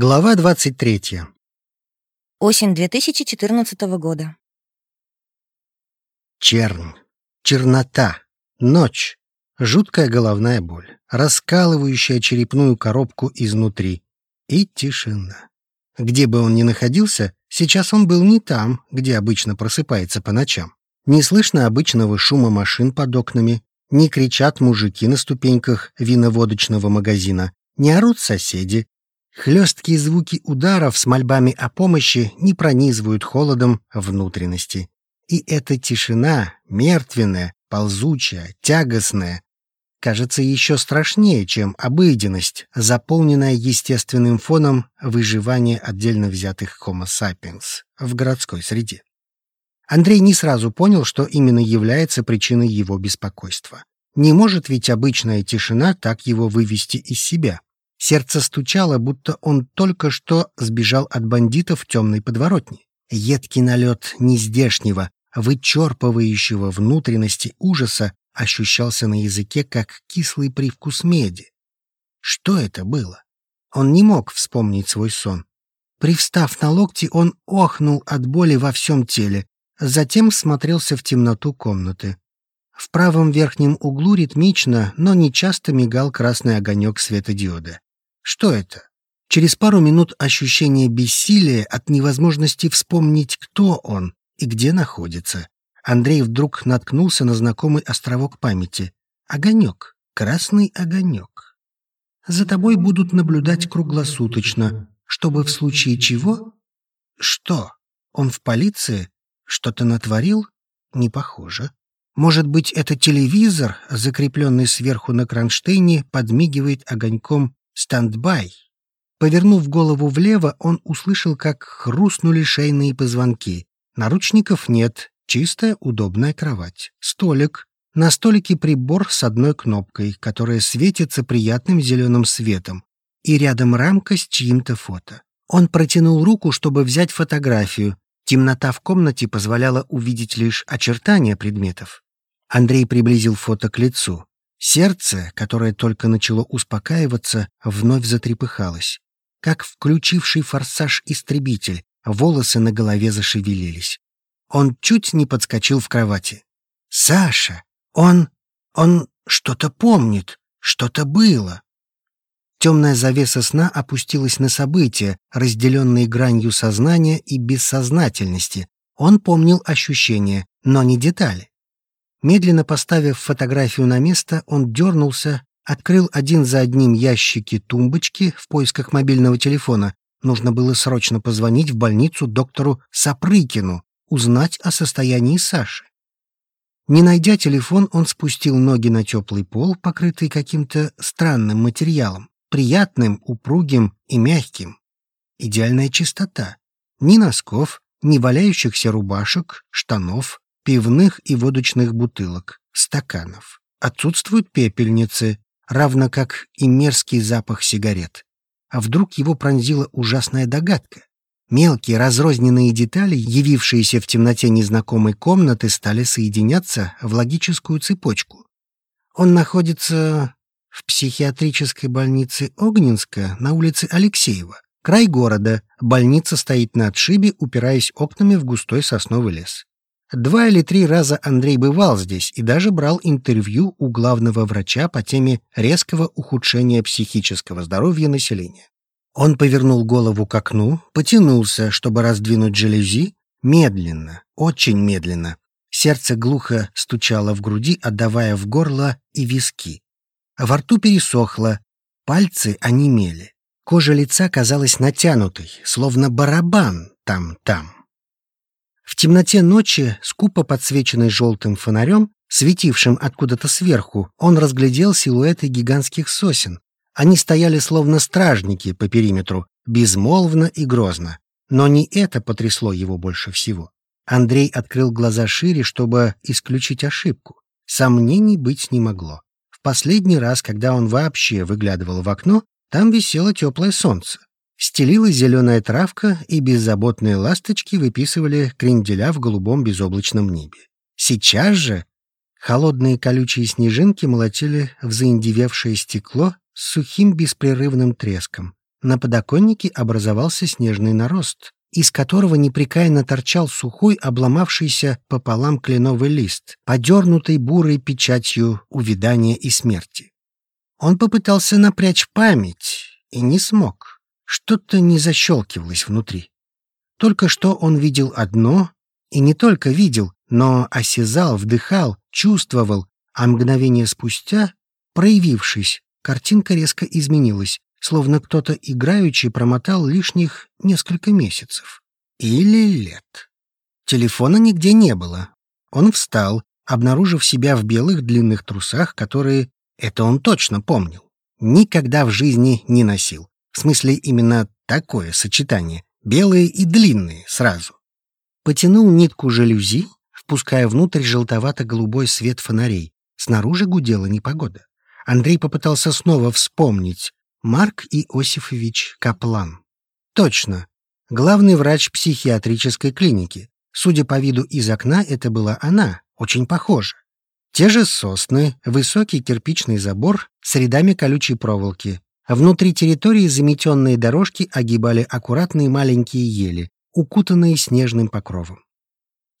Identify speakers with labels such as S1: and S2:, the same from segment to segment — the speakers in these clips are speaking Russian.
S1: Глава 23.
S2: Осень 2014 года.
S1: Чернь, чернота, ночь, жуткая головная боль, раскалывающая черепную коробку изнутри и тишина. Где бы он ни находился, сейчас он был не там, где обычно просыпается по ночам. Не слышно обычного шума машин под окнами, не кричат мужики на ступеньках виноводочного магазина, не орут соседи, Хлесткие звуки ударов с мольбами о помощи не пронизывают холодом внутренности. И эта тишина, мертвенная, ползучая, тягостная, кажется еще страшнее, чем обыденность, заполненная естественным фоном выживания отдельно взятых Homo sapiens в городской среде. Андрей не сразу понял, что именно является причиной его беспокойства. Не может ведь обычная тишина так его вывести из себя. Сердце стучало, будто он только что сбежал от бандитов в темной подворотне. Едкий налет нездешнего, вычерпывающего внутренности ужаса ощущался на языке, как кислый привкус меди. Что это было? Он не мог вспомнить свой сон. Привстав на локти, он охнул от боли во всем теле, затем смотрелся в темноту комнаты. В правом верхнем углу ритмично, но нечасто мигал красный огонек светодиода. Что это? Через пару минут ощущение бессилия от невозможности вспомнить, кто он и где находится. Андрей вдруг наткнулся на знакомый островок памяти. Огонек. Красный огонек. За тобой будут наблюдать круглосуточно, чтобы в случае чего... Что? Он в полиции? Что-то натворил? Не похоже. Может быть, это телевизор, закрепленный сверху на кронштейне, подмигивает огоньком «Standby». Повернув голову влево, он услышал, как хрустнули шейные позвонки. Наручников нет, чистая удобная кровать. Столик. На столике прибор с одной кнопкой, которая светится приятным зеленым светом. И рядом рамка с чьим-то фото. Он протянул руку, чтобы взять фотографию. Темнота в комнате позволяла увидеть лишь очертания предметов. Андрей приблизил фото к лицу. Сердце, которое только начало успокаиваться, вновь затрепыхалось. Как включивший форсаж истребитель, волосы на голове зашевелились. Он чуть не подскочил в кровати. «Саша! Он... он что-то помнит, что-то было!» Темная завеса сна опустилась на события, разделенные гранью сознания и бессознательности. Он помнил ощущения, но не детали. Медленно поставив фотографию на место, он дернулся, открыл один за одним ящики тумбочки в поисках мобильного телефона. Нужно было срочно позвонить в больницу доктору Сапрыкину, узнать о состоянии Саши. Не найдя телефон, он спустил ноги на теплый пол, покрытый каким-то странным материалом, приятным, упругим и мягким. Идеальная чистота. Ни носков, ни валяющихся рубашек, штанов, пивных и водочных бутылок, стаканов. Отсутствуют пепельницы, равно как и мерзкий запах сигарет. А вдруг его пронзила ужасная догадка? Мелкие разрозненные детали, явившиеся в темноте незнакомой комнаты, стали соединяться в логическую цепочку. Он находится в психиатрической больнице Огненска на улице Алексеева. Край города. Больница стоит на отшибе, упираясь окнами в густой сосновый лес. Два или три раза Андрей бывал здесь и даже брал интервью у главного врача по теме резкого ухудшения психического здоровья населения. Он повернул голову к окну, потянулся, чтобы раздвинуть жалюзи, медленно, очень медленно. Сердце глухо стучало в груди, отдавая в горло и виски. Во рту пересохло, пальцы онемели. Кожа лица казалась натянутой, словно барабан там-там. В темноте ночи, скупо подсвеченной желтым фонарем, светившим откуда-то сверху, он разглядел силуэты гигантских сосен. Они стояли словно стражники по периметру, безмолвно и грозно. Но не это потрясло его больше всего. Андрей открыл глаза шире, чтобы исключить ошибку. Сомнений быть не могло. В последний раз, когда он вообще выглядывал в окно, там висело теплое солнце. Стелилась зеленая травка, и беззаботные ласточки выписывали кренделя в голубом безоблачном небе. Сейчас же холодные колючие снежинки молотили в заиндевевшее стекло с сухим беспрерывным треском. На подоконнике образовался снежный нарост, из которого непрекаянно торчал сухой, обломавшийся пополам кленовый лист, подернутый бурой печатью увядания и смерти. Он попытался напрячь память и не смог. Что-то не защелкивалось внутри. Только что он видел одно, и не только видел, но осязал, вдыхал, чувствовал, а мгновение спустя, проявившись, картинка резко изменилась, словно кто-то играючи промотал лишних несколько месяцев. Или лет. Телефона нигде не было. Он встал, обнаружив себя в белых длинных трусах, которые, это он точно помнил, никогда в жизни не носил. В смысле, именно такое сочетание. Белые и длинные сразу. Потянул нитку жалюзи, впуская внутрь желтовато-голубой свет фонарей. Снаружи гудела непогода. Андрей попытался снова вспомнить. Марк Иосифович Каплан. Точно. Главный врач психиатрической клиники. Судя по виду из окна, это была она, очень похожа. Те же сосны, высокий кирпичный забор с рядами колючей проволоки. Внутри территории заметенные дорожки огибали аккуратные маленькие ели, укутанные снежным покровом.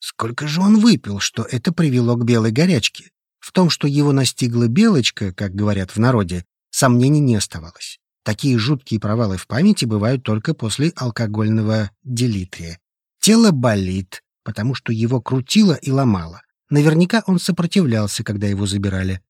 S1: Сколько же он выпил, что это привело к белой горячке? В том, что его настигла белочка, как говорят в народе, сомнений не оставалось. Такие жуткие провалы в памяти бывают только после алкогольного делитрия. Тело болит, потому что его крутило и ломало. Наверняка он сопротивлялся, когда его забирали.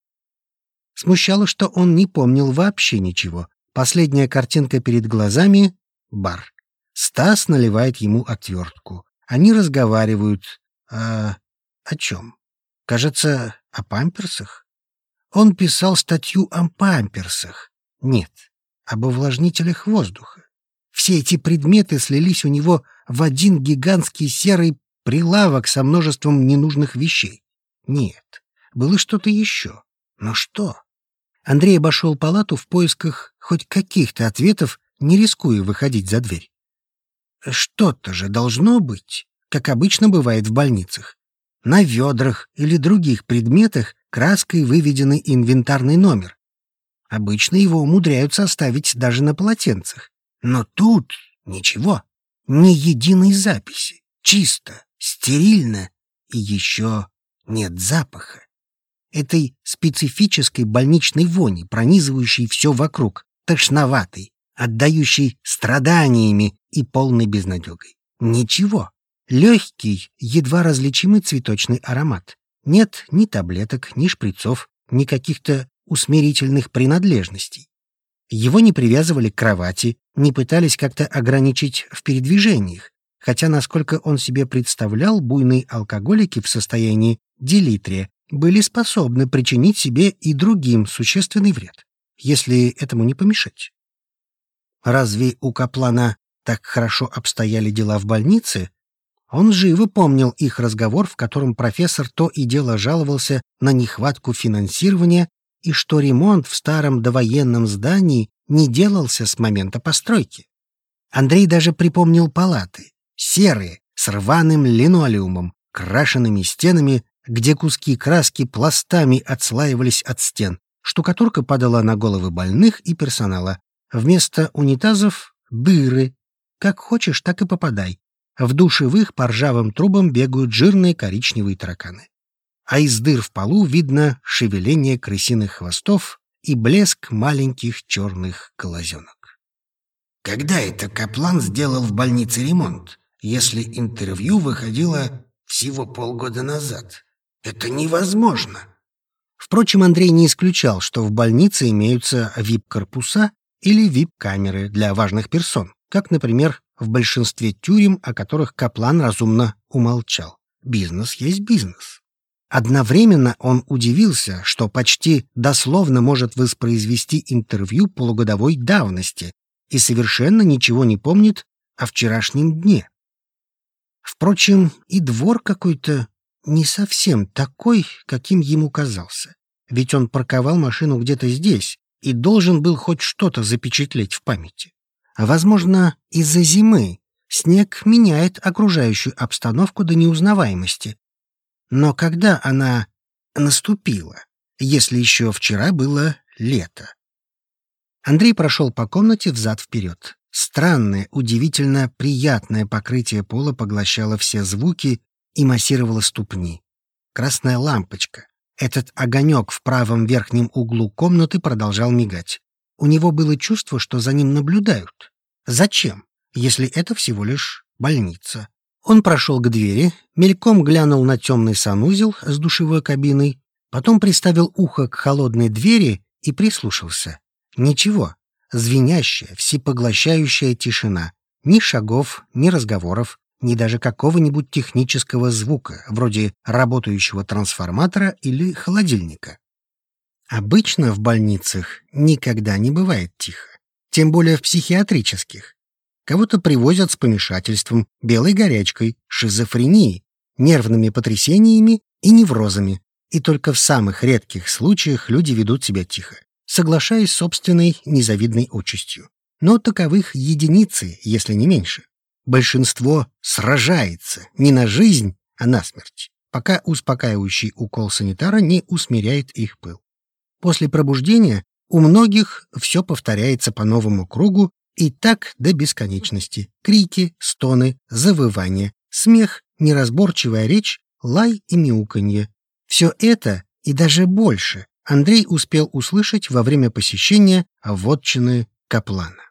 S1: Смущало, что он не помнил вообще ничего. Последняя картинка перед глазами — бар. Стас наливает ему отвертку. Они разговаривают. А о чем? Кажется, о памперсах? Он писал статью о памперсах. Нет, об увлажнителях воздуха. Все эти предметы слились у него в один гигантский серый прилавок со множеством ненужных вещей. Нет, было что-то еще. Но что? Андрей обошел палату в поисках хоть каких-то ответов, не рискуя выходить за дверь. Что-то же должно быть, как обычно бывает в больницах. На ведрах или других предметах краской выведенный инвентарный номер. Обычно его умудряются оставить даже на полотенцах. Но тут ничего, ни единой записи. Чисто, стерильно и еще нет запаха. Этой специфической больничной вони, пронизывающей все вокруг, тошноватой, отдающей страданиями и полной безнадегой. Ничего. Легкий, едва различимый цветочный аромат. Нет ни таблеток, ни шприцов, ни каких-то усмирительных принадлежностей. Его не привязывали к кровати, не пытались как-то ограничить в передвижениях, хотя, насколько он себе представлял, буйные алкоголики в состоянии делитрия были способны причинить себе и другим существенный вред, если этому не помешать. Разве у Каплана так хорошо обстояли дела в больнице? Он живо помнил их разговор, в котором профессор то и дело жаловался на нехватку финансирования и что ремонт в старом довоенном здании не делался с момента постройки. Андрей даже припомнил палаты, серые, с рваным линолеумом, крашенными стенами, где куски краски пластами отслаивались от стен. Штукатурка падала на головы больных и персонала. Вместо унитазов — дыры. Как хочешь, так и попадай. В душевых по ржавым трубам бегают жирные коричневые тараканы. А из дыр в полу видно шевеление крысиных хвостов и блеск маленьких черных глазенок. Когда это Каплан сделал в больнице ремонт, если интервью выходило всего полгода назад? Это невозможно. Впрочем, Андрей не исключал, что в больнице имеются вип-корпуса или вип-камеры для важных персон, как, например, в большинстве тюрем, о которых Каплан разумно умолчал. Бизнес есть бизнес. Одновременно он удивился, что почти дословно может воспроизвести интервью полугодовой давности и совершенно ничего не помнит о вчерашнем дне. Впрочем, и двор какой-то не совсем такой, каким ему казался. Ведь он парковал машину где-то здесь, и должен был хоть что-то запечатлеть в памяти. А, возможно, из-за зимы снег меняет окружающую обстановку до неузнаваемости. Но когда она наступила, если еще вчера было лето? Андрей прошел по комнате взад-вперед. Странное, удивительно приятное покрытие пола поглощало все звуки и массировало ступни. Красная лампочка. Этот огонек в правом верхнем углу комнаты продолжал мигать. У него было чувство, что за ним наблюдают. Зачем, если это всего лишь больница? Он прошел к двери, мельком глянул на темный санузел с душевой кабиной, потом приставил ухо к холодной двери и прислушался. Ничего. Звенящая, всепоглощающая тишина. Ни шагов, ни разговоров, ни даже какого-нибудь технического звука, вроде работающего трансформатора или холодильника. Обычно в больницах никогда не бывает тихо, тем более в психиатрических. Кого-то привозят с помешательством, белой горячкой, шизофренией, нервными потрясениями и неврозами, и только в самых редких случаях люди ведут себя тихо соглашаясь с собственной незавидной участью. Но таковых единицы, если не меньше. Большинство сражается не на жизнь, а на смерть, пока успокаивающий укол санитара не усмиряет их пыл. После пробуждения у многих все повторяется по новому кругу и так до бесконечности. Крики, стоны, завывания, смех, неразборчивая речь, лай и мяуканье. Все это и даже больше Андрей успел услышать во время посещения вотчины Каплана.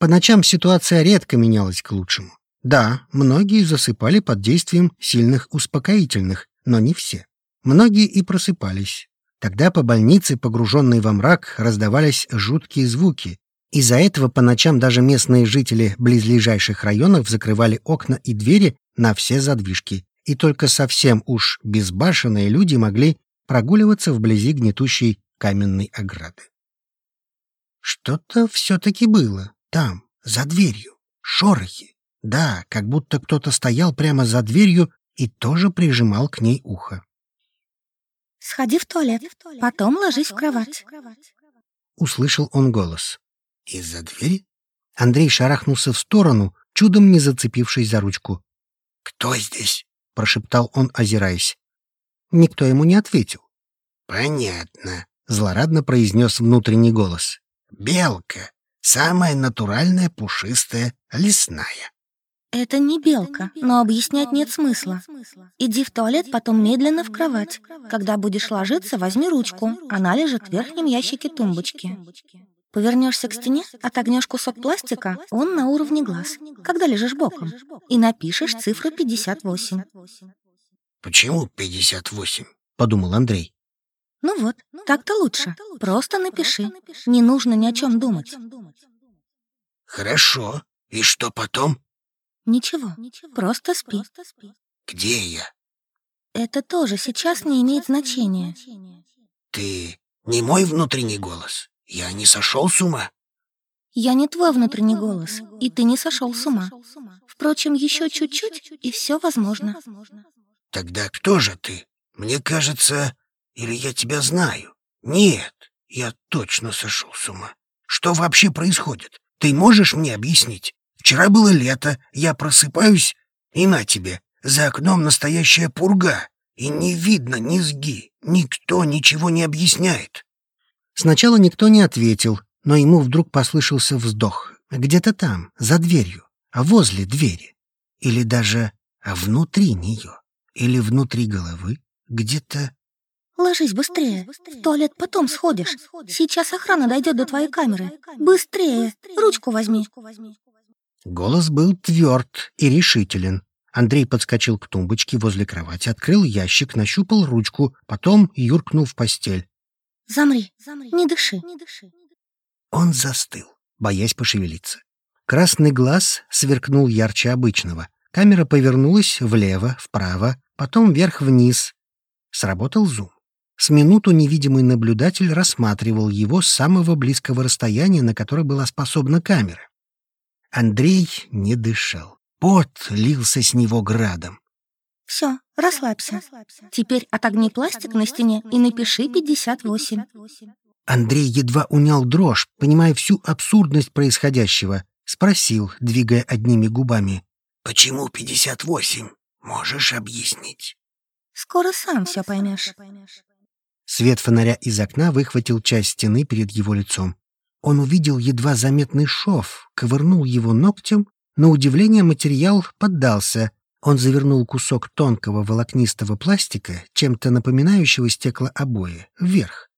S1: По ночам ситуация редко менялась к лучшему. Да, многие засыпали под действием сильных успокоительных, но не все. Многие и просыпались. Тогда по больнице, погруженной во мрак, раздавались жуткие звуки. Из-за этого по ночам даже местные жители близлежащих районов закрывали окна и двери на все задвижки, и только совсем уж безбашенные люди могли прогуливаться вблизи гнетущей каменной ограды. Что-то все-таки было там, за дверью, шорохи. Да, как будто кто-то стоял прямо за дверью и тоже прижимал к ней ухо.
S2: «Сходи в туалет, потом ложись в кровать», —
S1: услышал он голос. «Из-за двери?» Андрей шарахнулся в сторону, чудом не зацепившись за ручку. «Кто здесь?» — прошептал он, озираясь. Никто ему не ответил. «Понятно», — злорадно произнес внутренний голос. «Белка. Самая натуральная, пушистая, лесная».
S2: «Это не белка, но объяснять нет смысла. Иди в туалет, потом медленно в кровать. Когда будешь ложиться, возьми ручку. Она лежит в верхнем ящике тумбочки. Повернешься к стене, отогнешь кусок пластика, он на уровне глаз, когда лежишь боком, и напишешь цифру 58.
S1: «Почему 58?» — подумал Андрей.
S2: «Ну вот, так-то лучше. Просто напиши. Не нужно ни о чем думать».
S1: «Хорошо. И что потом?»
S2: «Ничего. Просто спи».
S1: «Где я?»
S2: «Это тоже сейчас не имеет значения».
S1: «Ты не мой внутренний голос? Я не сошел с ума?»
S2: «Я не твой внутренний голос, и ты не сошел с ума. Впрочем, еще чуть-чуть, и все возможно».
S1: Тогда кто же ты? Мне кажется, или я тебя знаю? Нет, я точно сошел с ума. Что вообще происходит? Ты можешь мне объяснить? Вчера было лето, я просыпаюсь, и на тебе, за окном настоящая пурга, и не видно низги, никто ничего не объясняет. Сначала никто не ответил, но ему вдруг послышался вздох. Где-то там, за дверью, а возле двери. Или даже внутри нее или внутри головы, где-то...
S2: Ложись быстрее. В туалет потом сходишь. Сейчас охрана дойдет до твоей камеры. Быстрее. Ручку возьми.
S1: Голос был тверд и решителен. Андрей подскочил к тумбочке возле кровати, открыл ящик, нащупал ручку, потом юркнул в постель.
S2: Замри, не дыши.
S1: Он застыл, боясь пошевелиться. Красный глаз сверкнул ярче обычного. Камера повернулась влево, вправо, потом вверх-вниз. Сработал зум. С минуту невидимый наблюдатель рассматривал его с самого близкого расстояния, на которое была способна камера. Андрей не дышал. Пот лился с него градом.
S2: «Все, расслабься. Теперь отогни пластик на стене и напиши 58».
S1: Андрей едва унял дрожь, понимая всю абсурдность происходящего. Спросил, двигая одними губами. Почему 58? Можешь объяснить?
S2: Скоро сам все поймешь.
S1: Свет фонаря из окна выхватил часть стены перед его лицом. Он увидел едва заметный шов, ковырнул его ногтем, на удивление материал поддался. Он завернул кусок тонкого волокнистого пластика, чем-то напоминающего стеклообои, вверх.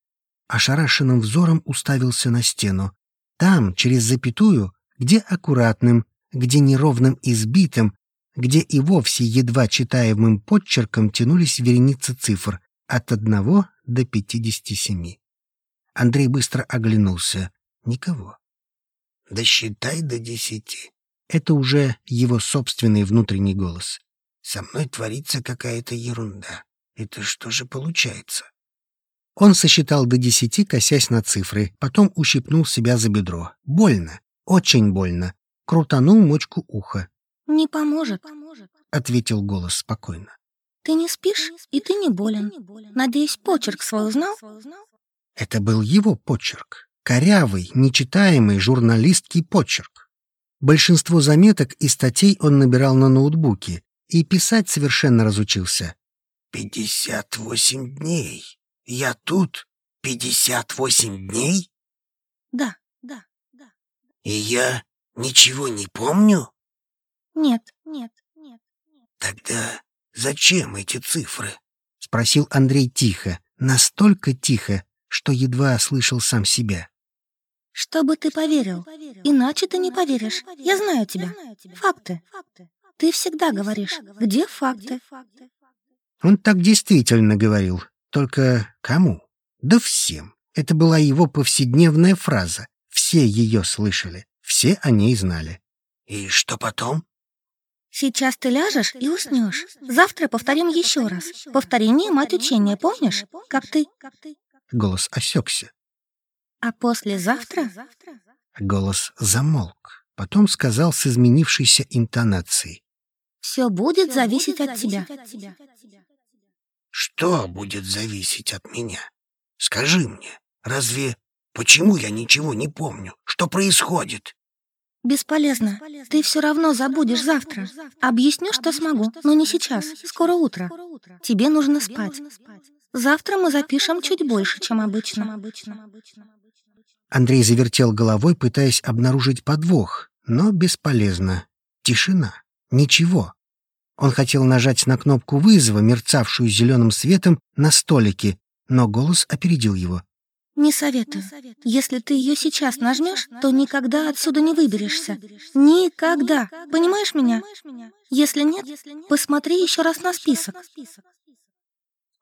S1: Ошарашенным взором уставился на стену. Там, через запятую, где аккуратным, где неровным избитым, где и вовсе едва читаемым подчерком тянулись вереницы цифр от одного до пятидесяти семи. Андрей быстро оглянулся. Никого.
S3: «Досчитай до десяти».
S1: Это уже его собственный внутренний голос.
S3: «Со мной творится какая-то ерунда. Это что же получается?»
S1: Он сосчитал до десяти, косясь на цифры, потом ущипнул себя за бедро. Больно, очень больно. Крутанул мочку уха.
S2: «Не поможет», —
S1: ответил голос спокойно.
S2: «Ты не спишь, и ты не болен. Надеюсь, почерк свой узнал?»
S1: Это был его почерк. Корявый, нечитаемый журналистский почерк. Большинство заметок и статей он набирал на ноутбуке и писать совершенно разучился.
S3: «Пятьдесят восемь дней. Я тут? Пятьдесят восемь дней?»
S2: «Да, да, да».
S3: «И я ничего не помню?»
S2: «Нет, нет, нет».
S3: «Тогда зачем эти цифры?»
S1: — спросил Андрей тихо, настолько тихо, что едва слышал сам себя.
S2: Чтобы ты поверил. Иначе ты не поверишь. Я знаю тебя. Факты. Ты всегда говоришь, где факты?
S1: Он так действительно говорил. Только кому? Да всем. Это была его повседневная фраза. Все ее слышали. Все о ней знали.
S3: И что потом?
S2: Сейчас ты ляжешь и уснешь. Завтра повторим еще раз. Повторение мать учения, помнишь? Как ты?
S1: Голос осекся.
S2: А послезавтра?
S1: Голос замолк, потом сказал с изменившейся интонацией.
S2: Все будет зависеть от тебя.
S3: Что будет зависеть от меня? Скажи мне, разве почему я ничего не помню? Что происходит?
S2: Бесполезно. Ты все равно забудешь завтра. Объясню, что смогу, но не сейчас. Скоро утро. Тебе нужно спать. Завтра мы запишем чуть больше, чем обычно.
S1: Андрей завертел головой, пытаясь обнаружить подвох, но бесполезно. Тишина. Ничего. Он хотел нажать на кнопку вызова, мерцавшую зеленым светом, на столике, но голос опередил его.
S2: «Не советую. Если ты ее сейчас нажмешь, то никогда отсюда не выберешься. Никогда. Понимаешь меня? Если нет, посмотри еще раз на список».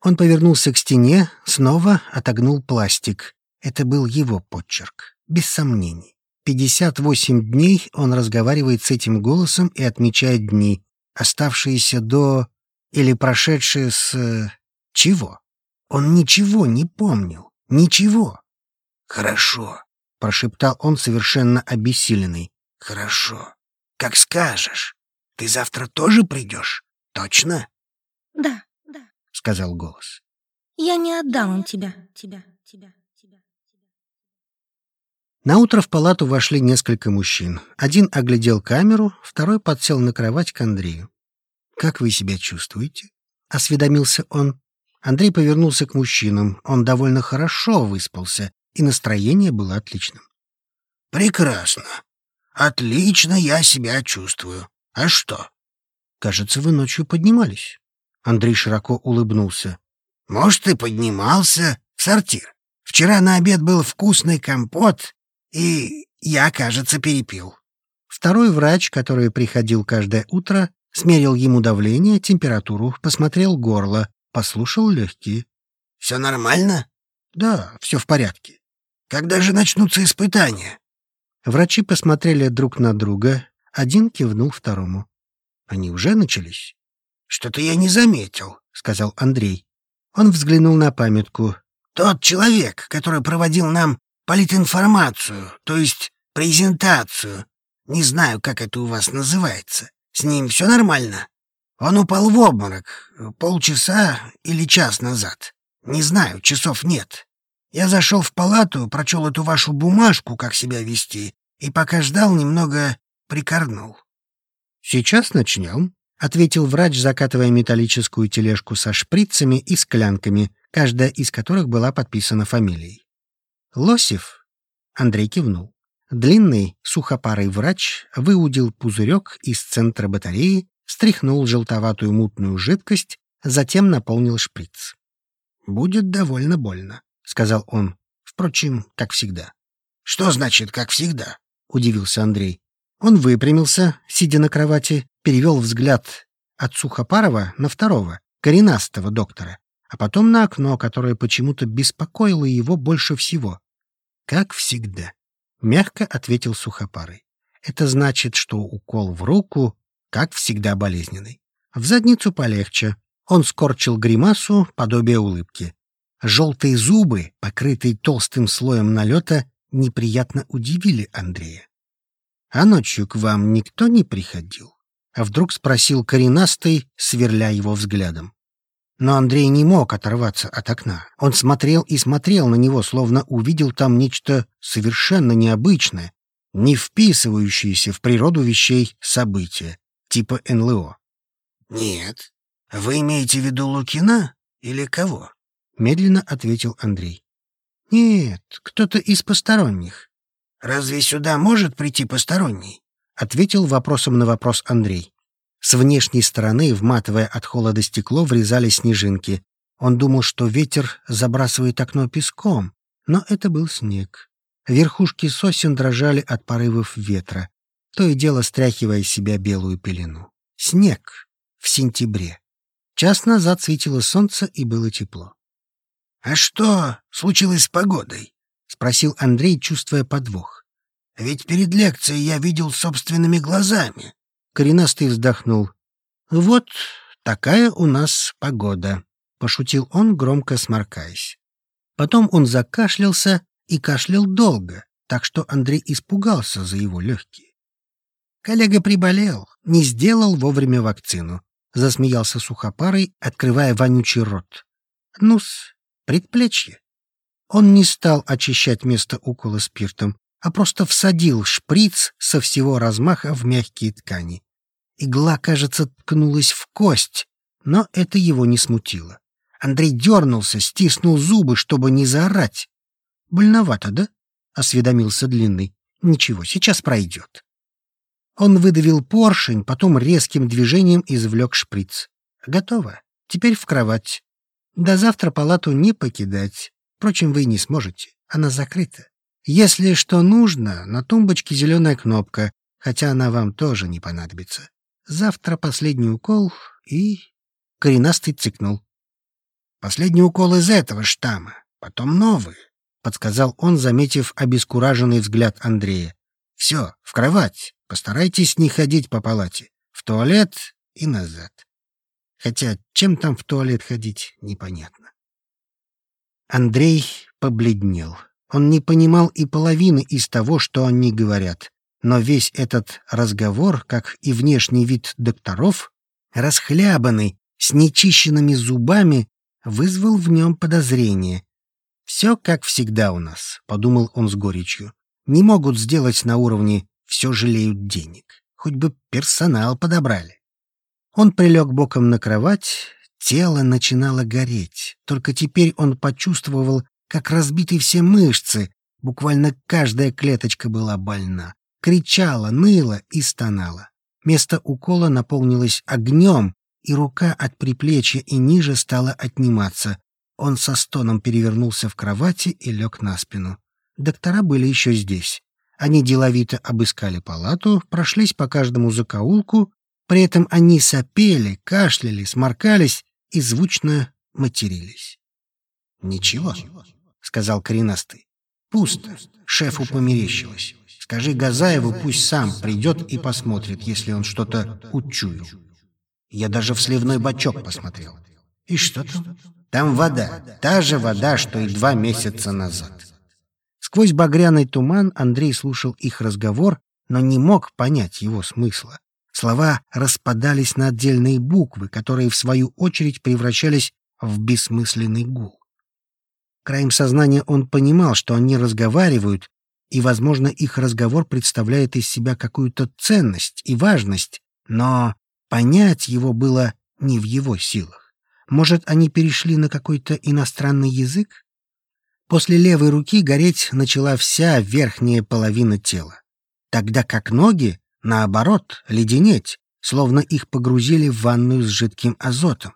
S1: Он повернулся к стене, снова отогнул пластик. Это был его почерк, без сомнений. 58 дней он разговаривает с этим голосом и отмечает дни, оставшиеся до... или прошедшие с... Э, чего? Он ничего не помнил. Ничего.
S3: «Хорошо», —
S1: прошептал он совершенно обессиленный.
S3: «Хорошо. Как скажешь. Ты завтра тоже придешь? Точно?»
S2: «Да, да», —
S1: сказал голос.
S2: «Я не отдам им тебя, тебя, тебя».
S1: На утро в палату вошли несколько мужчин. Один оглядел камеру, второй подсел на кровать к Андрею. «Как вы себя чувствуете?» — осведомился он. Андрей повернулся к мужчинам. Он довольно хорошо выспался, и настроение было отличным.
S3: «Прекрасно. Отлично я себя чувствую. А что?»
S1: «Кажется, вы ночью поднимались». Андрей широко улыбнулся.
S3: «Может, и поднимался в сортир. Вчера на обед был вкусный компот и я, кажется, перепил.
S1: Второй врач, который приходил каждое утро, смерил ему давление, температуру, посмотрел горло, послушал легкие.
S3: «Все нормально?»
S1: «Да, все в порядке».
S3: «Когда же начнутся испытания?»
S1: Врачи посмотрели друг на друга, один кивнул второму. «Они уже начались?»
S3: «Что-то я не заметил», —
S1: сказал Андрей. Он взглянул на памятку.
S3: «Тот человек, который проводил нам политинформацию, то есть презентацию. Не знаю, как это у вас называется. С ним все нормально? Он упал в обморок полчаса или час назад. Не знаю, часов нет. Я зашел в палату, прочел эту вашу бумажку, как себя вести, и пока ждал, немного прикорнул.
S1: «Сейчас начнем», — ответил врач, закатывая металлическую тележку со шприцами и склянками, каждая из которых была подписана фамилией. Лосев? Андрей кивнул. Длинный, сухопарый врач выудил пузырек из центра батареи, стряхнул желтоватую мутную жидкость, затем наполнил шприц. «Будет довольно больно», — сказал он. Впрочем, как всегда.
S3: «Что значит «как всегда»?»
S1: — удивился Андрей. Он выпрямился, сидя на кровати, перевел взгляд от Сухопарова на второго, коренастого доктора, а потом на окно, которое почему-то беспокоило его больше всего. «Как всегда», — мягко ответил Сухопарый. «Это значит, что укол в руку, как всегда, болезненный. В задницу полегче». Он скорчил гримасу, подобие улыбки. Желтые зубы, покрытые толстым слоем налета, неприятно удивили Андрея. «А ночью к вам никто не приходил?» А вдруг спросил коренастый, сверля его взглядом. Но Андрей не мог оторваться от окна. Он смотрел и смотрел на него, словно увидел там нечто совершенно необычное, не вписывающееся в природу вещей события, типа НЛО.
S3: «Нет. Вы имеете в виду Лукина или кого?»
S1: — медленно ответил Андрей. «Нет, кто-то из посторонних.
S3: «Разве сюда может прийти посторонний?»
S1: — ответил вопросом на вопрос Андрей. С внешней стороны в матовое от холода стекло врезались снежинки. Он думал, что ветер забрасывает окно песком, но это был снег. Верхушки сосен дрожали от порывов ветра, то и дело стряхивая с себя белую пелену. Снег в сентябре. Час назад светило солнце и было тепло.
S3: «А что случилось с погодой?» — спросил Андрей, чувствуя подвох. «Ведь перед лекцией я видел собственными глазами».
S1: Коренастый вздохнул. «Вот такая у нас погода», — пошутил он, громко сморкаясь. Потом он закашлялся и кашлял долго, так что Андрей испугался за его легкие. Коллега приболел, не сделал вовремя вакцину. Засмеялся сухопарый, открывая вонючий рот. Ну-с, предплечье. Он не стал очищать место укола спиртом, а просто всадил шприц со всего размаха в мягкие ткани. Игла, кажется, ткнулась в кость, но это его не смутило. Андрей дернулся, стиснул зубы, чтобы не заорать. «Больновато, да?» — осведомился Длинный. «Ничего, сейчас пройдет». Он выдавил поршень, потом резким движением извлек шприц. «Готово. Теперь в кровать. До завтра палату не покидать. Впрочем, вы не сможете. Она закрыта. Если что нужно, на тумбочке зеленая кнопка, хотя она вам тоже не понадобится. Завтра последний укол и...» Коренастый цикнул. «Последний укол из этого штамма, потом новый», — подсказал он, заметив обескураженный взгляд Андрея. «Все, в кровать. Постарайтесь не ходить по палате. В туалет и назад. Хотя чем там в туалет ходить, непонятно. Андрей побледнел. Он не понимал и половины из того, что они говорят. Но весь этот разговор, как и внешний вид докторов, расхлябанный, с нечищенными зубами, вызвал в нем подозрение. «Все как всегда у нас», — подумал он с горечью. «Не могут сделать на уровне «все жалеют денег». Хоть бы персонал подобрали». Он прилег боком на кровать, Тело начинало гореть. Только теперь он почувствовал, как разбиты все мышцы. Буквально каждая клеточка была больна. Кричала, ныла и стонала. Место укола наполнилось огнем, и рука от приплечья и ниже стала отниматься. Он со стоном перевернулся в кровати и лег на спину. Доктора были еще здесь. Они деловито обыскали палату, прошлись по каждому закоулку, при этом они сопели, кашляли, сморкались и звучно матерились. «Ничего», — сказал коренастый. «Пусто. Шефу померещилось. Скажи Газаеву, пусть сам придет и посмотрит, если он что-то учуял. Я даже в сливной бачок посмотрел. И что там? Там вода. Та же вода, что и два месяца назад». Сквозь багряный туман Андрей слушал их разговор, но не мог понять его смысла. Слова распадались на отдельные буквы, которые, в свою очередь, превращались в бессмысленный гул. Краем сознания он понимал, что они разговаривают, и, возможно, их разговор представляет из себя какую-то ценность и важность, но понять его было не в его силах. Может, они перешли на какой-то иностранный язык? После левой руки гореть начала вся верхняя половина тела, тогда как ноги, наоборот, леденеть, словно их погрузили в ванную с жидким азотом.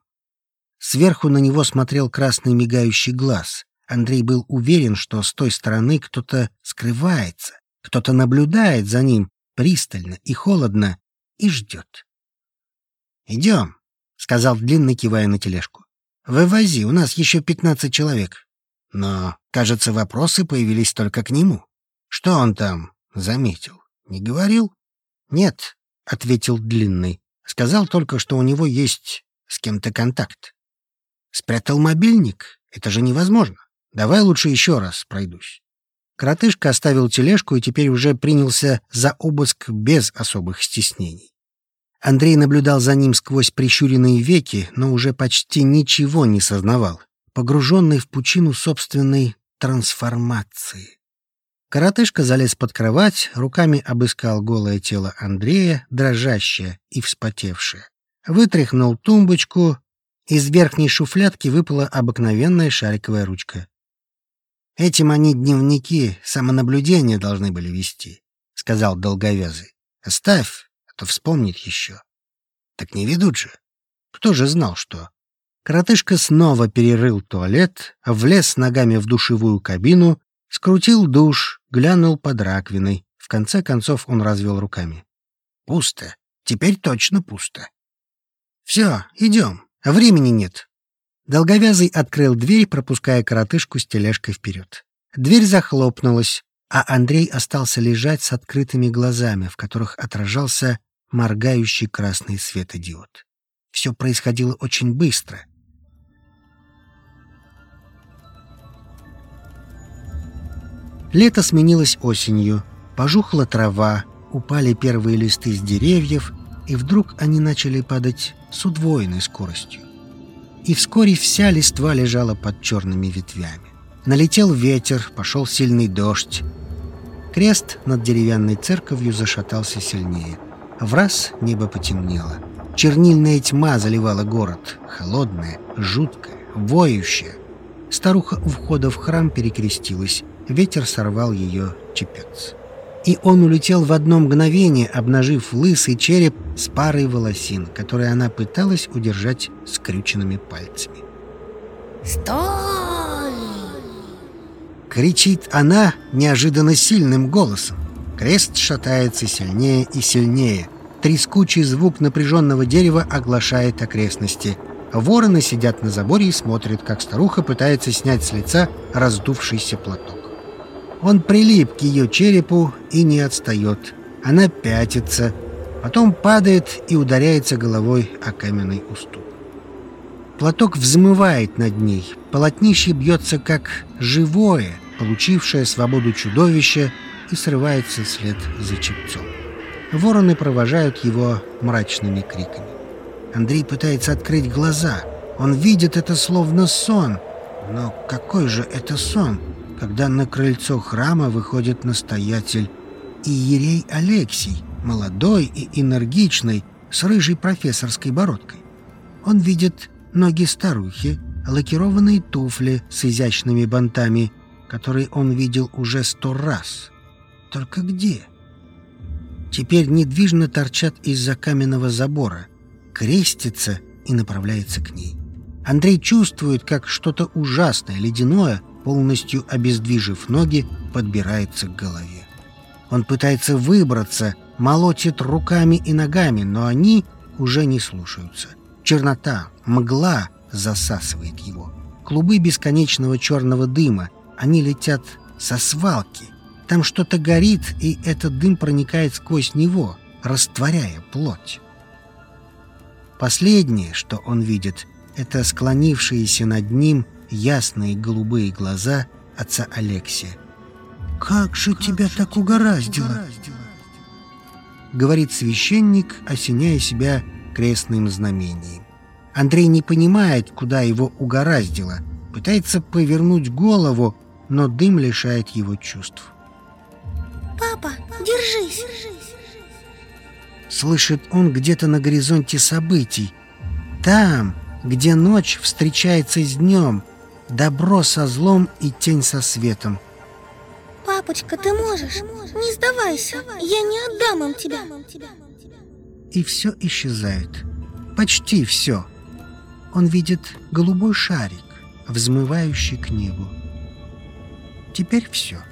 S1: Сверху на него смотрел красный мигающий глаз. Андрей был уверен, что с той стороны кто-то скрывается, кто-то наблюдает за ним пристально и холодно и ждет. «Идем», — сказал Длинный, кивая на тележку. «Вывози, у нас еще пятнадцать человек». Но, кажется, вопросы появились только к нему. Что он там заметил? Не говорил? «Нет», — ответил Длинный. «Сказал только, что у него есть с кем-то контакт». «Спрятал мобильник? Это же невозможно. Давай лучше еще раз пройдусь». Коротышка оставил тележку и теперь уже принялся за обыск без особых стеснений. Андрей наблюдал за ним сквозь прищуренные веки, но уже почти ничего не сознавал, погруженный в пучину собственной трансформации. Коротышка залез под кровать, руками обыскал голое тело Андрея, дрожащее и вспотевшее. Вытряхнул тумбочку, из верхней шуфлядки выпала обыкновенная шариковая ручка. Этим они дневники самонаблюдения должны были вести, — сказал долговязый. Оставь, а то вспомнит еще. Так не ведут же. Кто же знал, что... Коротышка снова перерыл туалет, влез ногами в душевую кабину, скрутил душ, глянул под раковиной. В конце концов он развел руками. Пусто. Теперь точно пусто. Все, идем. Времени нет. Долговязый открыл дверь, пропуская коротышку с тележкой вперед. Дверь захлопнулась, а Андрей остался лежать с открытыми глазами, в которых отражался моргающий красный светодиод. Все происходило очень быстро. Лето сменилось осенью, пожухла трава, упали первые листы с деревьев, и вдруг они начали падать с удвоенной скоростью и вскоре вся листва лежала под черными ветвями. Налетел ветер, пошел сильный дождь. Крест над деревянной церковью зашатался сильнее. В раз небо потемнело. Чернильная тьма заливала город, холодная, жуткая, воющая. Старуха у входа в храм перекрестилась, ветер сорвал ее чепец и он улетел в одно мгновение, обнажив лысый череп с парой волосин, которые она пыталась удержать скрюченными пальцами.
S2: «Стой!»
S1: Кричит она неожиданно сильным голосом. Крест шатается сильнее и сильнее. Трескучий звук напряженного дерева оглашает окрестности. Вороны сидят на заборе и смотрят, как старуха пытается снять с лица раздувшийся платок. Он прилип к ее черепу и не отстает. Она пятится, потом падает и ударяется головой о каменный уступ. Платок взмывает над ней, полотнище бьется как живое, получившее свободу чудовище, и срывается вслед за чепцом. Вороны провожают его мрачными криками. Андрей пытается открыть глаза. Он видит это словно сон. Но какой же это сон? — когда на крыльцо храма выходит настоятель Иерей Алексий, молодой и энергичный, с рыжей профессорской бородкой. Он видит ноги старухи, лакированные туфли с изящными бантами, которые он видел уже сто раз. Только где? Теперь недвижно торчат из-за каменного забора, крестится и направляется к ней. Андрей чувствует, как что-то ужасное, ледяное — полностью обездвижив ноги, подбирается к голове. Он пытается выбраться, молотит руками и ногами, но они уже не слушаются. Чернота, мгла засасывает его. Клубы бесконечного черного дыма, они летят со свалки. Там что-то горит, и этот дым проникает сквозь него, растворяя плоть. Последнее, что он видит, это склонившиеся над ним ясные голубые глаза отца Алексия. «Как же тебя так угораздило?» Говорит священник, осеняя себя крестным знамением. Андрей не понимает, куда его угораздило, пытается повернуть голову, но дым лишает его чувств.
S2: «Папа, держись!»
S1: Слышит он где-то на горизонте событий. Там, где ночь встречается с днем, Добро со злом и тень со светом.
S2: Папочка, ты можешь. Не сдавайся. Я не отдам им тебя.
S1: И все исчезает. Почти все. Он видит голубой шарик, взмывающий к небу. Теперь все.